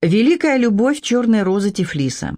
Великая любовь черной розы Тифлиса.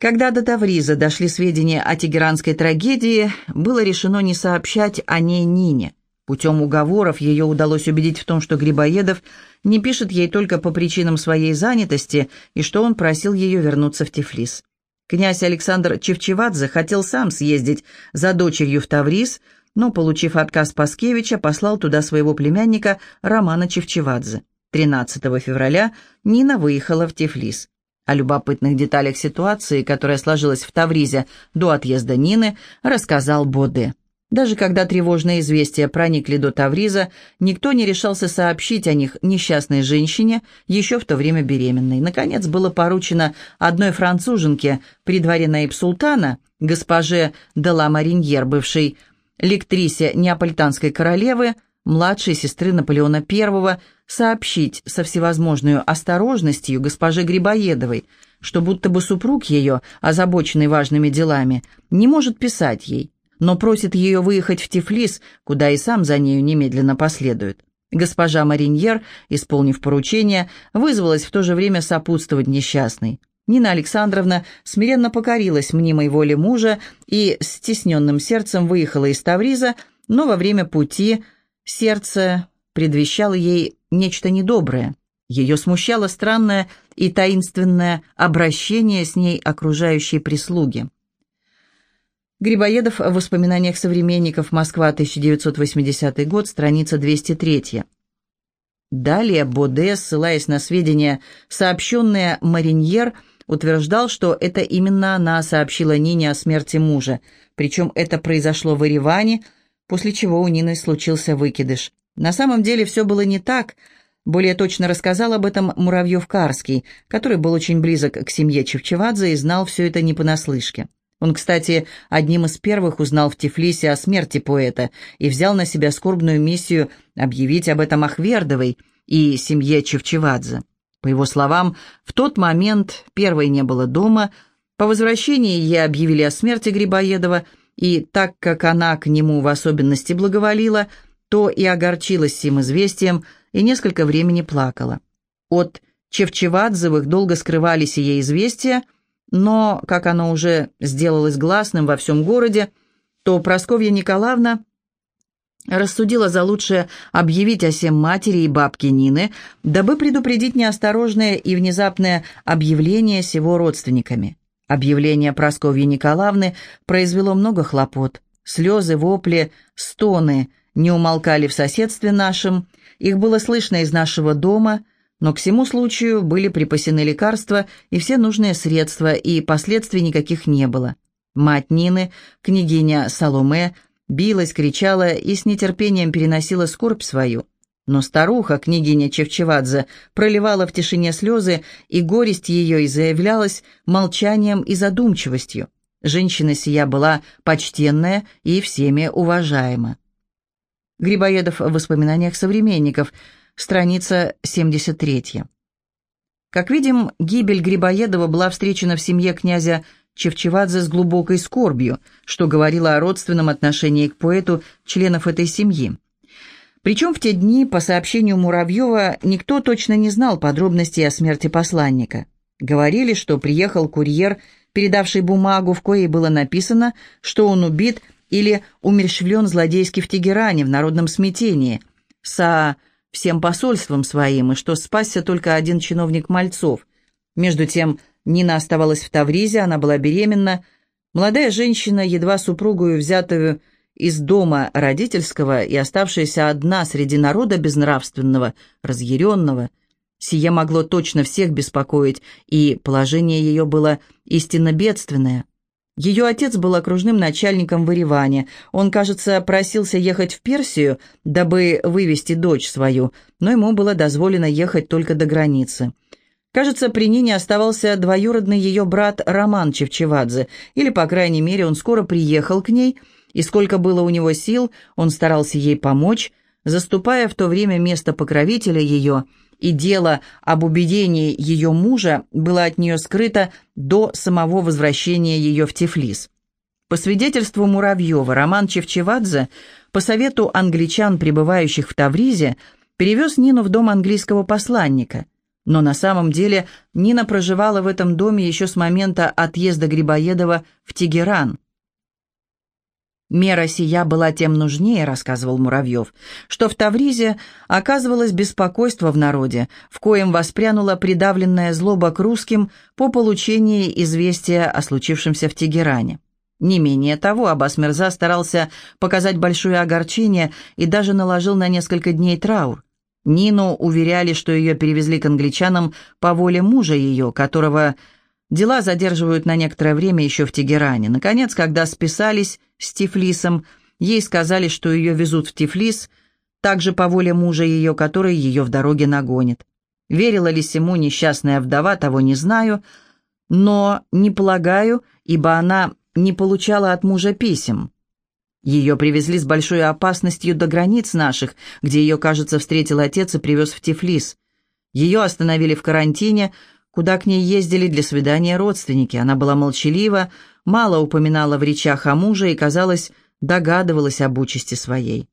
Когда до Тавриза дошли сведения о тегеранской трагедии, было решено не сообщать о ней Нине. Путем уговоров ее удалось убедить в том, что Грибоедов не пишет ей только по причинам своей занятости и что он просил ее вернуться в Тифлис. Князь Александр Чевчевадзе хотел сам съездить за дочерью в Тавриз, но, получив отказ Паскевича, послал туда своего племянника Романа Чевчевадзе. 13 февраля Нина выехала в Тифлис. О любопытных деталях ситуации, которая сложилась в Тавризе до отъезда Нины, рассказал Боде. Даже когда тревожные известия проникли до Тавриза, никто не решался сообщить о них несчастной женщине, еще в то время беременной. Наконец было поручено одной француженке при дворе Наиб-Султана, госпоже Дела Мариньер, бывшей лектрисе неаполитанской королевы, младшей сестры Наполеона I, сообщить со всевозможной осторожностью госпоже Грибоедовой, что будто бы супруг ее, озабоченный важными делами, не может писать ей, но просит ее выехать в Тифлис, куда и сам за нею немедленно последует. Госпожа Мариньер, исполнив поручение, вызвалась в то же время сопутствовать несчастной. Нина Александровна смиренно покорилась мнимой воле мужа и с стесненным сердцем выехала из Тавриза, но во время пути сердце предвещало ей нечто недоброе. Ее смущало странное и таинственное обращение с ней окружающей прислуги. Грибоедов в воспоминаниях современников Москва, 1980 год, страница 203. Далее Боде, ссылаясь на сведения, сообщенные Мариньер, утверждал, что это именно она сообщила Нине о смерти мужа, причем это произошло в Ереване, после чего у Нины случился выкидыш. На самом деле все было не так. Более точно рассказал об этом Муравьев-Карский, который был очень близок к семье Чевчевадзе и знал все это не понаслышке. Он, кстати, одним из первых узнал в Тифлисе о смерти поэта и взял на себя скорбную миссию объявить об этом Ахвердовой и семье Чевчевадзе. По его словам, в тот момент первой не было дома, по возвращении ей объявили о смерти Грибоедова, и так как она к нему в особенности благоволила – то и огорчилась сим известием и несколько времени плакала. От Чевчевадзевых долго скрывали сие известия, но, как оно уже сделалось гласным во всем городе, то Просковья Николаевна рассудила за лучшее объявить о сем матери и бабке Нины, дабы предупредить неосторожное и внезапное объявление сего родственниками. Объявление Просковьи Николаевны произвело много хлопот. Слезы, вопли, стоны – не умолкали в соседстве нашем, их было слышно из нашего дома, но к всему случаю были припасены лекарства и все нужные средства, и последствий никаких не было. Мать Нины, княгиня Саломе, билась, кричала и с нетерпением переносила скорбь свою. Но старуха, княгиня Чевчевадзе, проливала в тишине слезы, и горесть ее и заявлялась молчанием и задумчивостью. Женщина сия была почтенная и всеми уважаема. Грибоедов в воспоминаниях современников, страница 73. Как видим, гибель Грибоедова была встречена в семье князя Чевчевадзе с глубокой скорбью, что говорило о родственном отношении к поэту членов этой семьи. Причем в те дни, по сообщению Муравьева, никто точно не знал подробностей о смерти посланника. Говорили, что приехал курьер, передавший бумагу, в коей было написано, что он убит – или умерщвлен злодейски в Тегеране в народном смятении, со всем посольством своим, и что спасся только один чиновник Мальцов. Между тем Нина оставалась в Тавризе, она была беременна. Молодая женщина, едва супругую взятую из дома родительского и оставшаяся одна среди народа безнравственного, разъяренного, сие могло точно всех беспокоить, и положение ее было истинно бедственное – ее отец был окружным начальником в Ереване. Он, кажется, просился ехать в Персию, дабы вывести дочь свою, но ему было дозволено ехать только до границы. Кажется, при Нине оставался двоюродный ее брат Роман Чевчевадзе, или, по крайней мере, он скоро приехал к ней, и сколько было у него сил, он старался ей помочь, заступая в то время место покровителя ее – и дело об убедении ее мужа было от нее скрыто до самого возвращения ее в Тифлис. По свидетельству Муравьева, Роман Чевчевадзе по совету англичан, пребывающих в Тавризе, перевез Нину в дом английского посланника. Но на самом деле Нина проживала в этом доме еще с момента отъезда Грибоедова в Тегеран. «Мера сия была тем нужнее», — рассказывал Муравьев, «что в Тавризе оказывалось беспокойство в народе, в коем воспрянула придавленная злоба к русским по получении известия о случившемся в Тегеране. Не менее того, Аббас Мирза старался показать большое огорчение и даже наложил на несколько дней траур. Нину уверяли, что ее перевезли к англичанам по воле мужа ее, которого дела задерживают на некоторое время еще в Тегеране. Наконец, когда списались с Тифлисом, ей сказали, что ее везут в Тифлис, также по воле мужа ее, который ее в дороге нагонит. Верила ли Сему несчастная вдова, того не знаю, но не полагаю, ибо она не получала от мужа писем. Ее привезли с большой опасностью до границ наших, где ее, кажется, встретил отец и привез в Тифлис. Ее остановили в карантине, куда к ней ездили для свидания родственники. Она была молчалива, мало упоминала в речах о муже и, казалось, догадывалась об участи своей.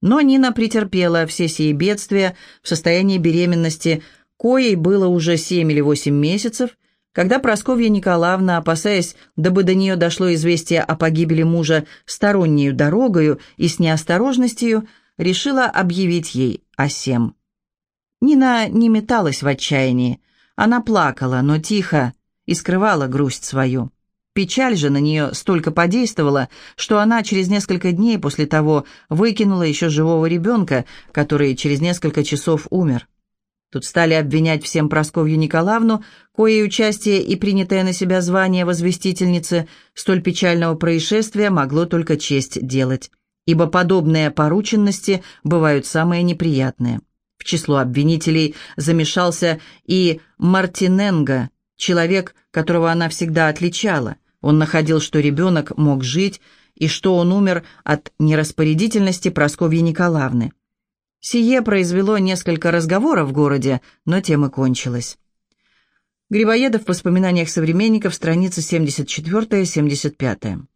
Но Нина претерпела все сии бедствия в состоянии беременности, коей было уже семь или восемь месяцев, когда Просковья Николаевна, опасаясь, дабы до нее дошло известие о погибели мужа стороннею дорогою и с неосторожностью, решила объявить ей о сем. Нина не металась в отчаянии. Она плакала, но тихо, и скрывала грусть свою. Печаль же на нее столько подействовала, что она через несколько дней после того выкинула еще живого ребенка, который через несколько часов умер. Тут стали обвинять всем Просковью Николаевну, кое участие и принятое на себя звание возвестительницы столь печального происшествия могло только честь делать, ибо подобные порученности бывают самые неприятные. В число обвинителей замешался и Мартиненго, человек, которого она всегда отличала. Он находил, что ребенок мог жить, и что он умер от нераспорядительности Просковьи Николаевны. Сие произвело несколько разговоров в городе, но тем и кончилось. Грибоедов в воспоминаниях современников, страница 74-75.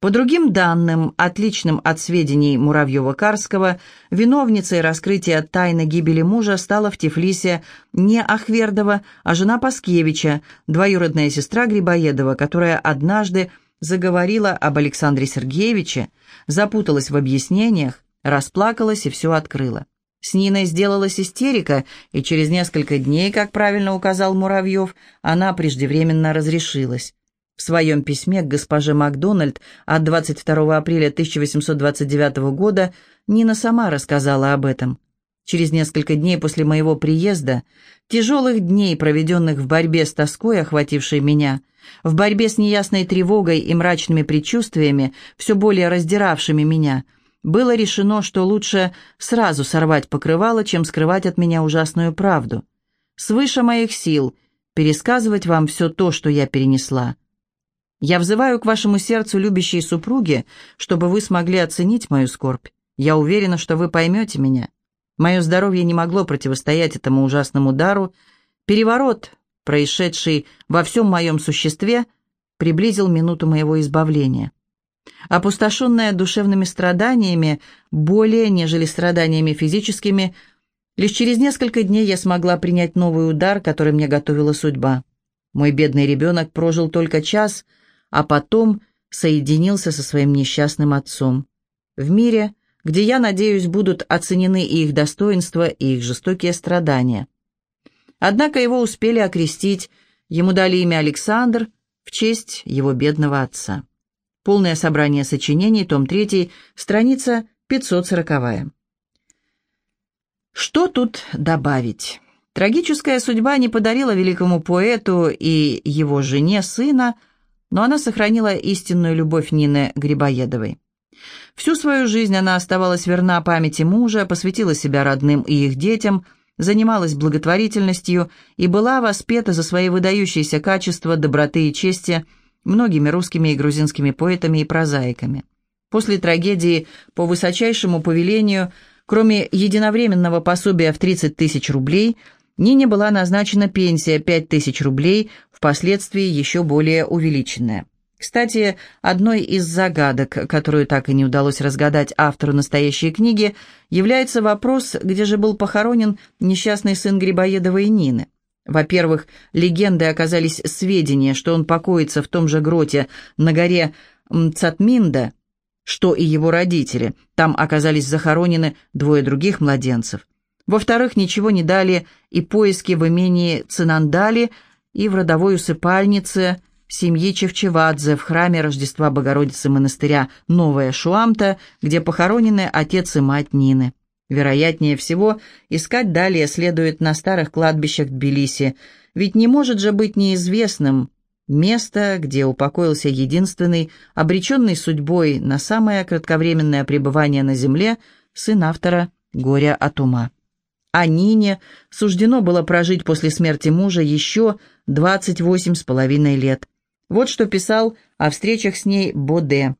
По другим данным, отличным от сведений Муравьева-Карского, виновницей раскрытия тайны гибели мужа стала в Тифлисе не Ахвердова, а жена Паскевича, двоюродная сестра Грибоедова, которая однажды заговорила об Александре Сергеевиче, запуталась в объяснениях, Расплакалась и все открыла. С Ниной сделалась истерика, и через несколько дней, как правильно указал Муравьев, она преждевременно разрешилась. В своем письме к госпоже Макдональд от 22 апреля 1829 года Нина сама рассказала об этом. Через несколько дней после моего приезда, тяжелых дней, проведенных в борьбе с тоской, охватившей меня, в борьбе с неясной тревогой и мрачными предчувствиями, все более раздиравшими меня – было решено, что лучше сразу сорвать покрывало, чем скрывать от меня ужасную правду. Свыше моих сил пересказывать вам все то, что я перенесла. Я взываю к вашему сердцу любящей супруги, чтобы вы смогли оценить мою скорбь. Я уверена, что вы поймете меня. Мое здоровье не могло противостоять этому ужасному удару. Переворот, происшедший во всем моем существе, приблизил минуту моего избавления опустошенная душевными страданиями, более, нежели страданиями физическими, лишь через несколько дней я смогла принять новый удар, который мне готовила судьба. Мой бедный ребенок прожил только час, а потом соединился со своим несчастным отцом. В мире, где, я надеюсь, будут оценены и их достоинства, и их жестокие страдания. Однако его успели окрестить, ему дали имя Александр в честь его бедного отца. Полное собрание сочинений, том 3, страница 540. Что тут добавить? Трагическая судьба не подарила великому поэту и его жене сына, но она сохранила истинную любовь Нины Грибоедовой. Всю свою жизнь она оставалась верна памяти мужа, посвятила себя родным и их детям, занималась благотворительностью и была воспета за свои выдающиеся качества доброты и чести – многими русскими и грузинскими поэтами и прозаиками. После трагедии по высочайшему повелению, кроме единовременного пособия в 30 тысяч рублей, Нине была назначена пенсия 5 тысяч рублей, впоследствии еще более увеличенная. Кстати, одной из загадок, которую так и не удалось разгадать автору настоящей книги, является вопрос, где же был похоронен несчастный сын Грибоедовой Нины. Во-первых, легендой оказались сведения, что он покоится в том же гроте на горе Мцатминда, что и его родители. Там оказались захоронены двое других младенцев. Во-вторых, ничего не дали и поиски в имении Цинандали и в родовой усыпальнице семьи Чевчевадзе в храме Рождества Богородицы монастыря Новая Шуамта, где похоронены отец и мать Нины. Вероятнее всего, искать далее следует на старых кладбищах Тбилиси, ведь не может же быть неизвестным место, где упокоился единственный, обреченный судьбой на самое кратковременное пребывание на земле, сын автора «Горя от ума». А Нине суждено было прожить после смерти мужа еще 28 с половиной лет. Вот что писал о встречах с ней Боде.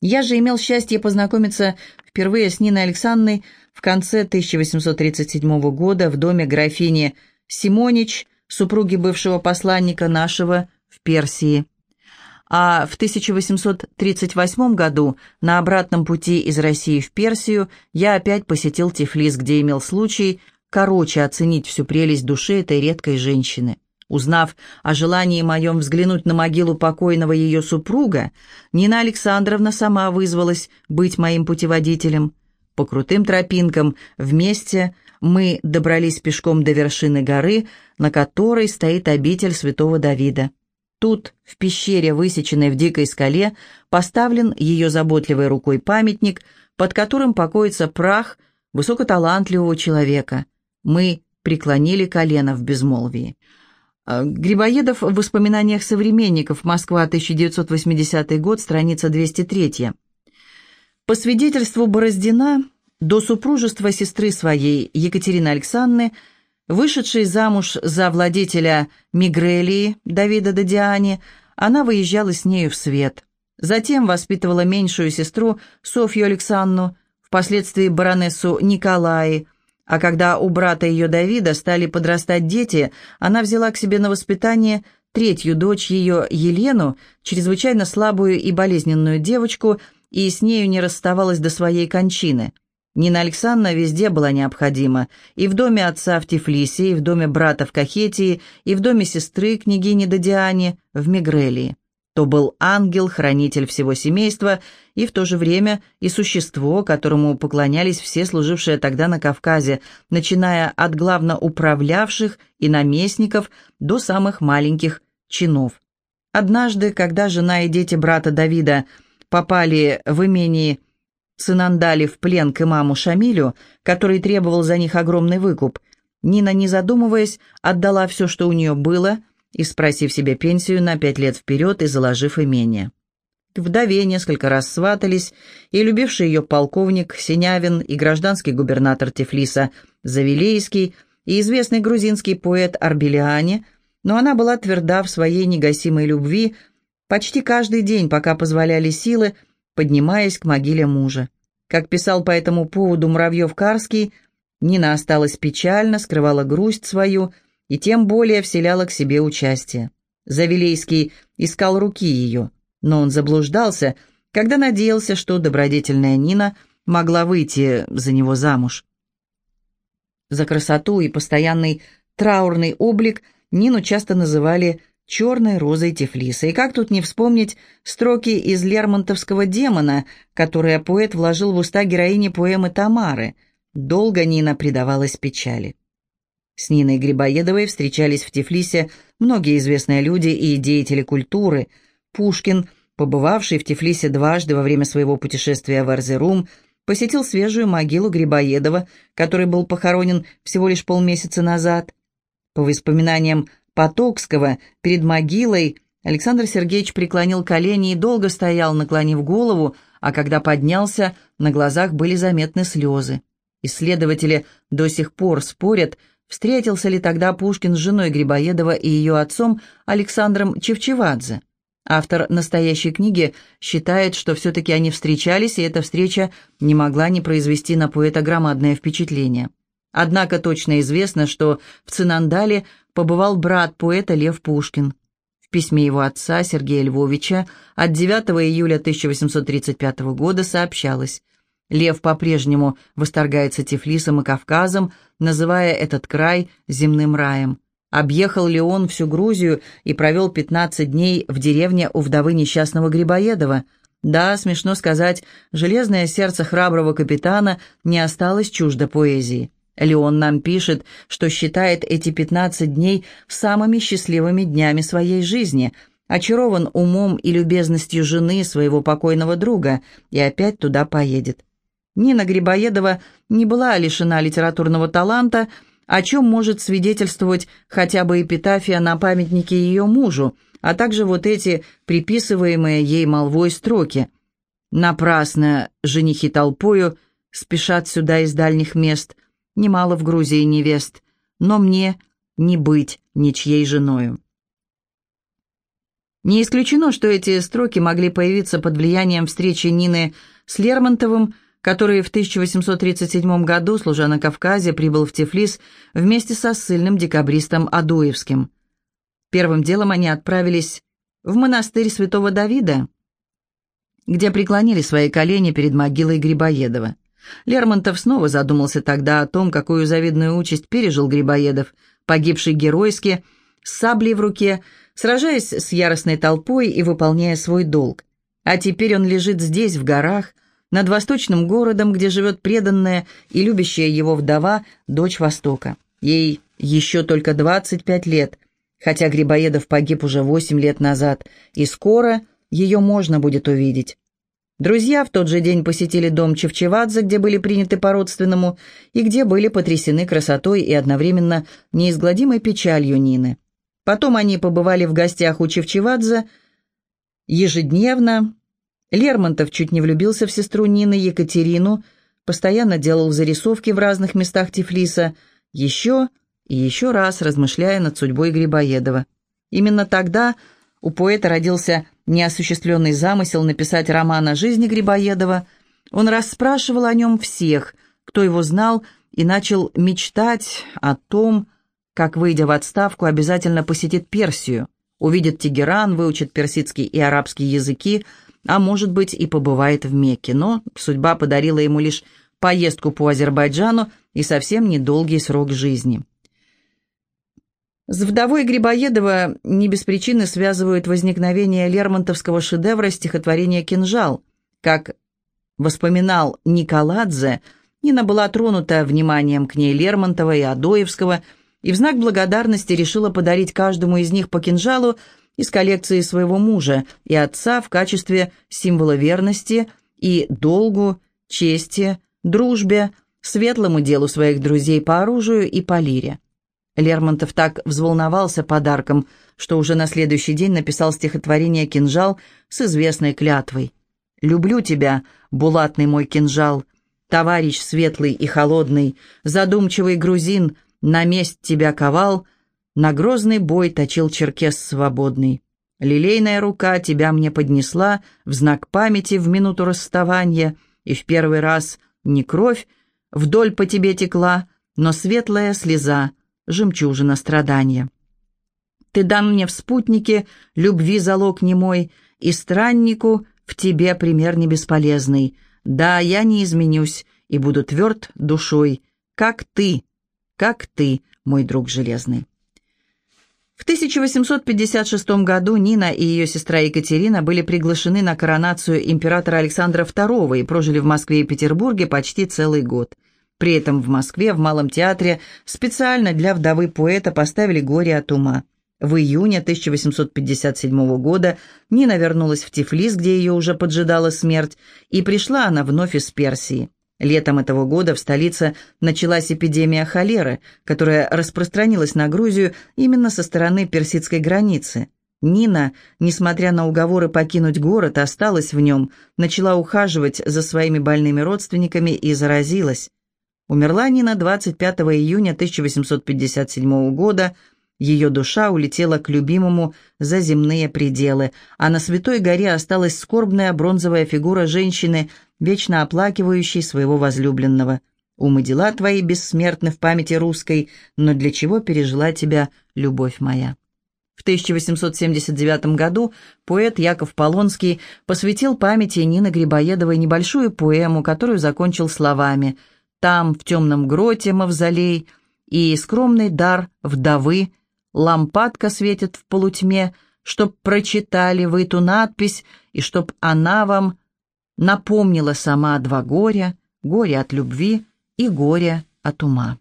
«Я же имел счастье познакомиться впервые с Ниной Александровной в конце 1837 года в доме графини Симонич, супруги бывшего посланника нашего в Персии. А в 1838 году на обратном пути из России в Персию я опять посетил Тифлис, где имел случай короче оценить всю прелесть души этой редкой женщины. Узнав о желании моем взглянуть на могилу покойного ее супруга, Нина Александровна сама вызвалась быть моим путеводителем. По крутым тропинкам вместе мы добрались пешком до вершины горы, на которой стоит обитель святого Давида. Тут, в пещере, высеченной в дикой скале, поставлен ее заботливой рукой памятник, под которым покоится прах высокоталантливого человека. Мы преклонили колено в безмолвии. А, Грибоедов в воспоминаниях современников. Москва, 1980 год, страница 203. По свидетельству Бороздина, до супружества сестры своей Екатерины Александры, вышедшей замуж за владетеля Мигрелии Давида Додиани, она выезжала с нею в свет. Затем воспитывала меньшую сестру Софью Александру, впоследствии баронессу Николаи, а когда у брата ее Давида стали подрастать дети, она взяла к себе на воспитание третью дочь ее Елену, чрезвычайно слабую и болезненную девочку, и с нею не расставалась до своей кончины. Нина Александровна везде была необходима, и в доме отца в Тифлисе, и в доме брата в Кахетии, и в доме сестры княгини Додиане в Мигрелии то был ангел, хранитель всего семейства, и в то же время и существо, которому поклонялись все служившие тогда на Кавказе, начиная от главноуправлявших и наместников до самых маленьких чинов. Однажды, когда жена и дети брата Давида попали в имении Цинандали в плен к имаму Шамилю, который требовал за них огромный выкуп, Нина, не задумываясь, отдала все, что у нее было – и спросив себе пенсию на пять лет вперед и заложив имение. Вдове несколько раз сватались, и любивший ее полковник Синявин и гражданский губернатор Тифлиса Завилейский и известный грузинский поэт Арбелиане, но она была тверда в своей негасимой любви почти каждый день, пока позволяли силы, поднимаясь к могиле мужа. Как писал по этому поводу Муравьев-Карский, Нина осталась печально, скрывала грусть свою – и тем более вселяла к себе участие. Завилейский искал руки ее, но он заблуждался, когда надеялся, что добродетельная Нина могла выйти за него замуж. За красоту и постоянный траурный облик Нину часто называли «черной розой Тифлиса». И как тут не вспомнить строки из Лермонтовского «Демона», которые поэт вложил в уста героини поэмы «Тамары». Долго Нина предавалась печали. С Ниной Грибоедовой встречались в Тифлисе многие известные люди и деятели культуры. Пушкин, побывавший в Тифлисе дважды во время своего путешествия в Арзерум, посетил свежую могилу Грибоедова, который был похоронен всего лишь полмесяца назад. По воспоминаниям Потокского, перед могилой Александр Сергеевич преклонил колени и долго стоял, наклонив голову, а когда поднялся, на глазах были заметны слезы. Исследователи до сих пор спорят, Встретился ли тогда Пушкин с женой Грибоедова и ее отцом Александром Чевчевадзе? Автор настоящей книги считает, что все-таки они встречались, и эта встреча не могла не произвести на поэта громадное впечатление. Однако точно известно, что в Цинандале побывал брат поэта Лев Пушкин. письме его отца Сергея Львовича от 9 июля 1835 года сообщалось Лев по-прежнему восторгается Тифлисом и Кавказом, называя этот край земным раем. Объехал ли он всю Грузию и провел 15 дней в деревне у вдовы несчастного Грибоедова? Да, смешно сказать, железное сердце храброго капитана не осталось чуждо поэзии. Леон нам пишет, что считает эти 15 дней самыми счастливыми днями своей жизни, очарован умом и любезностью жены своего покойного друга и опять туда поедет. Нина Грибоедова не была лишена литературного таланта, о чем может свидетельствовать хотя бы эпитафия на памятнике ее мужу, а также вот эти приписываемые ей молвой строки. «Напрасно женихи толпою спешат сюда из дальних мест, немало в Грузии невест, но мне не быть ничьей женою». Не исключено, что эти строки могли появиться под влиянием встречи Нины с Лермонтовым, который в 1837 году, служа на Кавказе, прибыл в Тифлис вместе со ссыльным декабристом Адуевским. Первым делом они отправились в монастырь святого Давида, где преклонили свои колени перед могилой Грибоедова. Лермонтов снова задумался тогда о том, какую завидную участь пережил Грибоедов, погибший геройски, с саблей в руке, сражаясь с яростной толпой и выполняя свой долг. А теперь он лежит здесь, в горах, над восточным городом, где живет преданная и любящая его вдова, дочь Востока. Ей еще только 25 лет, хотя Грибоедов погиб уже 8 лет назад, и скоро ее можно будет увидеть. Друзья в тот же день посетили дом Чевчевадзе, где были приняты по-родственному, и где были потрясены красотой и одновременно неизгладимой печалью Нины. Потом они побывали в гостях у Чевчевадзе ежедневно, Лермонтов чуть не влюбился в сестру Нины Екатерину, постоянно делал зарисовки в разных местах Тифлиса, еще и еще раз размышляя над судьбой Грибоедова. Именно тогда у поэта родился неосуществленный замысел написать роман о жизни Грибоедова. Он расспрашивал о нем всех, кто его знал, и начал мечтать о том, как, выйдя в отставку, обязательно посетит Персию, увидит Тегеран, выучит персидский и арабский языки, а может быть и побывает в Мекке, но судьба подарила ему лишь поездку по Азербайджану и совсем недолгий срок жизни. С вдовой Грибоедова не без причины связывают возникновение лермонтовского шедевра стихотворения «Кинжал». Как воспоминал Николадзе, Нина была тронута вниманием к ней Лермонтова и Адоевского и в знак благодарности решила подарить каждому из них по кинжалу из коллекции своего мужа и отца в качестве символа верности и долгу, чести, дружбе, светлому делу своих друзей по оружию и по лире. Лермонтов так взволновался подарком, что уже на следующий день написал стихотворение «Кинжал» с известной клятвой. «Люблю тебя, булатный мой кинжал, товарищ светлый и холодный, задумчивый грузин, на месть тебя ковал, на грозный бой точил черкес свободный. Лилейная рука тебя мне поднесла в знак памяти в минуту расставания, и в первый раз не кровь вдоль по тебе текла, но светлая слеза, жемчужина страдания. Ты дан мне в спутнике, любви залог немой, и страннику в тебе пример не бесполезный. Да, я не изменюсь и буду тверд душой, как ты, как ты, мой друг железный. В 1856 году Нина и ее сестра Екатерина были приглашены на коронацию императора Александра II и прожили в Москве и Петербурге почти целый год. При этом в Москве, в Малом театре, специально для вдовы поэта поставили «Горе от ума». В июне 1857 года Нина вернулась в Тифлис, где ее уже поджидала смерть, и пришла она вновь из Персии. Летом этого года в столице началась эпидемия холеры, которая распространилась на Грузию именно со стороны персидской границы. Нина, несмотря на уговоры покинуть город, осталась в нем, начала ухаживать за своими больными родственниками и заразилась. Умерла Нина 25 июня 1857 года, ее душа улетела к любимому за земные пределы, а на Святой горе осталась скорбная бронзовая фигура женщины, вечно оплакивающей своего возлюбленного. Ум и дела твои бессмертны в памяти русской, но для чего пережила тебя любовь моя? В 1879 году поэт Яков Полонский посвятил памяти Нины Грибоедовой небольшую поэму, которую закончил словами «Там, в темном гроте, мавзолей, и скромный дар вдовы, лампадка светит в полутьме, чтоб прочитали вы эту надпись, и чтоб она вам напомнила сама два горя, горе от любви и горе от ума».